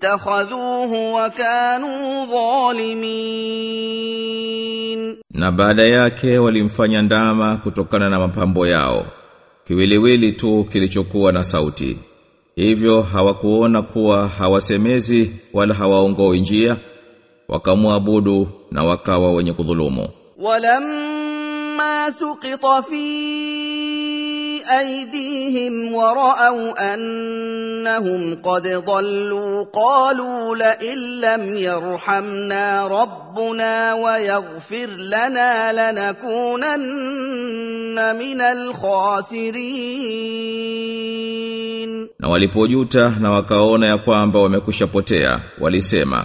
اتخذوه وكانوا ظالمين Na baada yake walimfanya ndama kutokana na mapambo yao. Kiwiliwili tu kilichokuwa na sauti. Hivyo hawakuona kuwa hawasemezi wala hawaongoi njia. Wakamwabudu na wakawa wenye kudhulumu. ولما سقط في ايديهم وراوا انهم قد ضلوا قالوا لئن لم يرحمنا ربنا ويغفر لنا لنكونن من الخاسرين Na walipojuta na wakaona ya kwamba wamekwisha potea, walisema,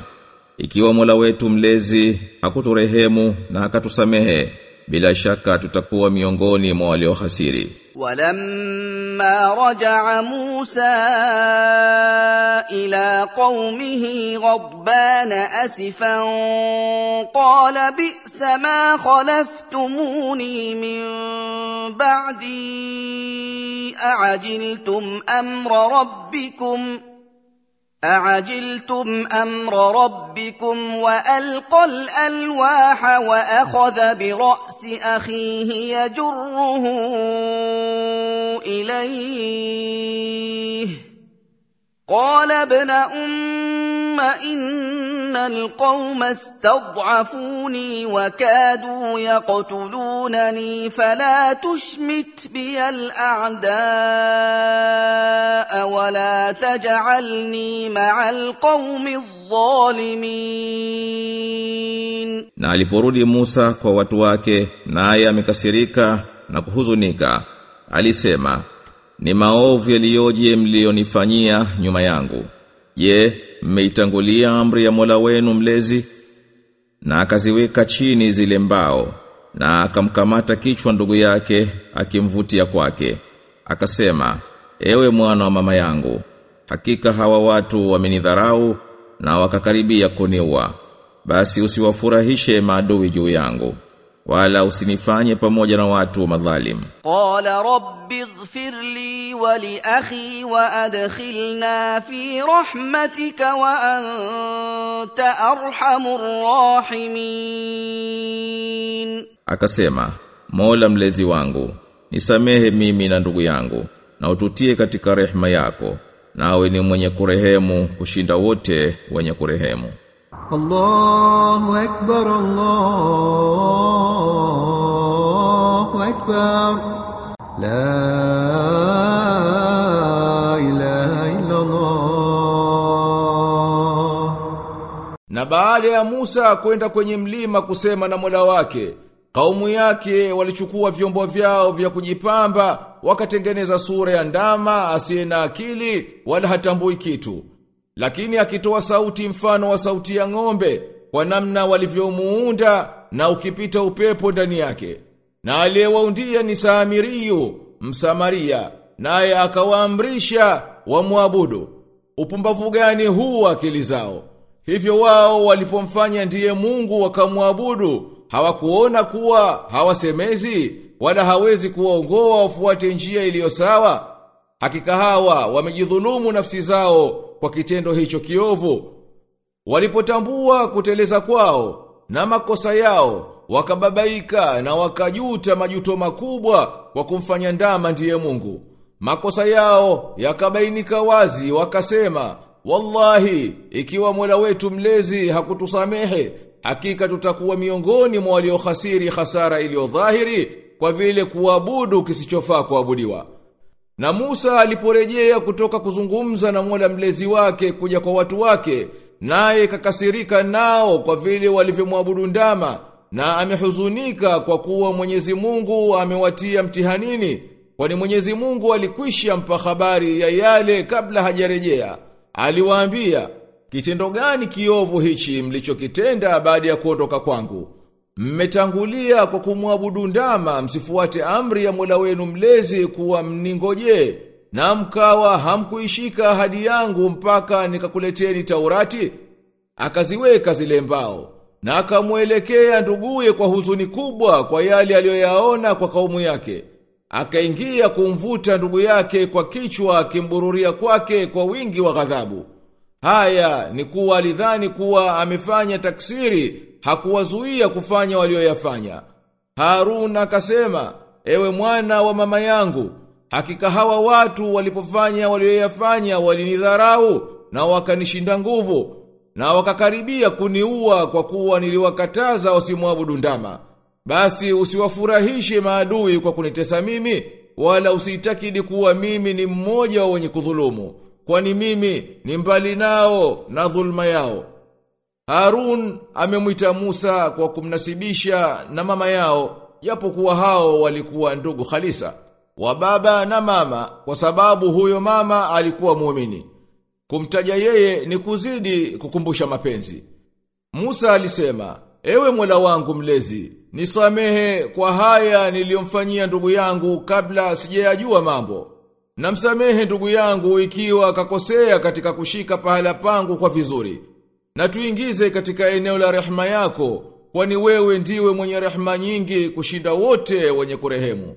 ikiwa Mola wetu mlezi hakuturehemu na akatusamehe, bila shaka tutakuwa miongoni mwa waliohasiri. ولما رجع موسى الى قومه غضبان اسفا قال بئس ما خلفتموني من بعدي اعجلتم امر ربكم اعجلتم أمر ربكم والقى الالواح واخذ براس اخيه يجره اليه قال ابن ام ان القوم استضعفوني وكادوا يقتلون يقتلونني فلا تشمت بي الأعداء ولا تجعلني مع القوم الظالمين Na aliporudi Musa kwa watu wake, naye amekasirika na kuhuzunika, alisema, ni maovu yaliyoje mlionifanyia nyuma yangu. Je, mmeitangulia amri ya Mola wenu mlezi? Na akaziweka chini zile mbao, na akamkamata kichwa ndugu yake, akimvutia kwake. Akasema, ewe mwana wa mama yangu, hakika hawa watu wamenidharau na wakakaribia kuniua. Basi usiwafurahishe maadui juu yangu, wala usinifanye pamoja na watu wa madhalim. Qala rabbi ighfir li wa li akhi wa adkhilna fi rahmatika wa anta arhamur rahimin, akasema Mola mlezi wangu nisamehe mimi na ndugu yangu na ututie katika rehema yako nawe ni mwenye kurehemu kushinda wote wenye kurehemu. الله أكبر الله أكبر لا إله إلا الله Na baada ya Musa kwenda kwenye mlima kusema na Mola wake, kaumu yake walichukua vyombo vyao vya kujipamba, wakatengeneza sura ya ndama asiye na akili wala hatambui kitu. Lakini akitoa sauti mfano wa sauti ya ng'ombe kwa namna walivyomuunda na ukipita upepo ndani yake. Na aliyewaundia ni Saamiriyu, Msamaria, naye akawaamrisha wamwabudu. Upumbavu gani huu akili zao? Hivyo wao walipomfanya ndiye Mungu wakamwabudu, hawakuona kuwa hawasemezi wala hawezi kuwaongoa wafuate njia iliyo sawa. Hakika hawa wamejidhulumu nafsi zao kwa kitendo hicho kiovu. Walipotambua kuteleza kwao na makosa yao, wakababaika na wakajuta majuto makubwa kwa kumfanya ndama ndiye Mungu. Makosa yao yakabainika wazi wakasema, Wallahi, ikiwa Mola wetu mlezi hakutusamehe, hakika tutakuwa miongoni mwa waliohasiri hasara iliyo dhahiri kwa vile kuabudu kisichofaa kuabudiwa. Na Musa aliporejea kutoka kuzungumza na Mola mlezi wake kuja kwa watu wake, naye kakasirika nao kwa vile walivyomwabudu ndama, na amehuzunika kwa kuwa Mwenyezi Mungu amewatia mtihanini, kwani Mwenyezi Mungu alikwisha mpa habari ya yale kabla hajarejea. Aliwaambia, kitendo gani kiovu hichi mlichokitenda baada ya kuondoka kwangu? Mmetangulia kwa kumwabudu ndama msifuate amri ya Mola wenu mlezi kuwa mningoje na mkawa hamkuishika ahadi yangu mpaka nikakuleteni Taurati? Akaziweka zile mbao na akamwelekea nduguye kwa huzuni kubwa kwa yale aliyoyaona kwa kaumu yake. Akaingia kumvuta ndugu yake kwa kichwa akimbururia kwake kwa wingi wa ghadhabu haya ni kuwa alidhani kuwa amefanya taksiri hakuwazuia kufanya walioyafanya. Harun akasema ewe mwana wa mama yangu hakika hawa watu walipofanya walioyafanya walinidharau na wakanishinda nguvu na wakakaribia kuniua kwa kuwa niliwakataza wasimwabudu ndama. Basi usiwafurahishe maadui kwa kunitesa mimi wala usiitakidi kuwa mimi ni mmoja wa wenye kudhulumu kwani mimi ni mbali nao na dhulma yao. Harun amemwita Musa kwa kumnasibisha na mama yao japokuwa hao walikuwa ndugu Khalisa wa baba na mama kwa sababu huyo mama alikuwa muumini. Kumtaja yeye ni kuzidi kukumbusha mapenzi. Musa alisema ewe Mola wangu mlezi nisamehe kwa haya niliyomfanyia ndugu yangu kabla sijayajua mambo namsamehe ndugu yangu ikiwa kakosea katika kushika pahala pangu kwa vizuri. Na tuingize katika eneo la rehema yako kwani wewe ndiwe mwenye rehema nyingi kushinda wote wenye kurehemu